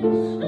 Ooh.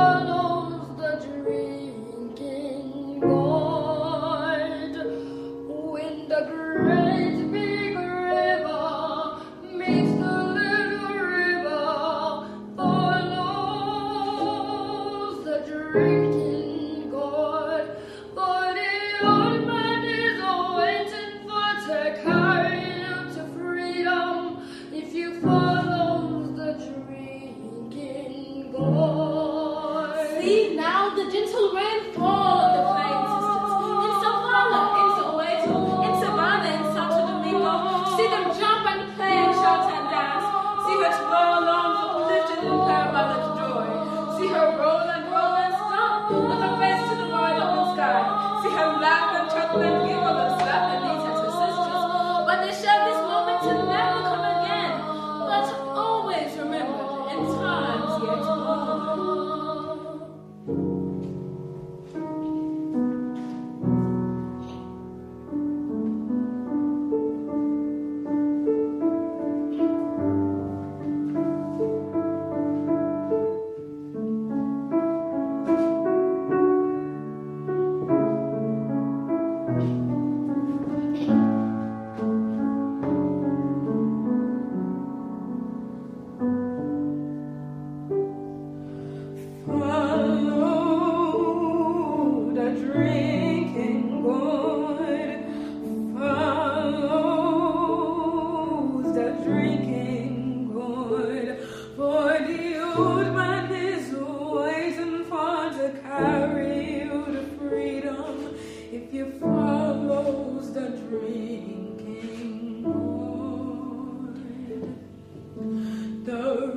Thank you. In Savannah, in in Savannah, in Santo Domingo, see them jump and play shout and dance. See her arms in joy. See her roll and roll and stomp her face to the sky. See her laugh and chuckle and and slap at her sisters. But they share this moment to never come again. But always in times yet. carry you to freedom if you follows the drinking. The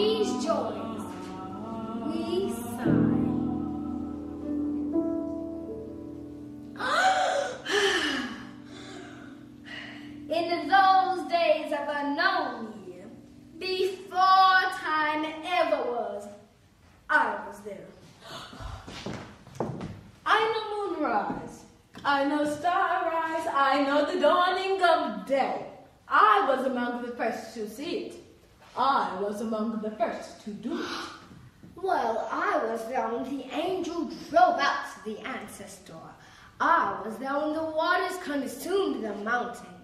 these joys, we sigh. In those days of unknown year, before time ever was, I was there. I know moonrise. I know starrise. I know the dawning of day. I was among the first to see it. I was among the first to do it. Well, I was there when the angel drove out the ancestor. I was there when the waters consumed the mountain.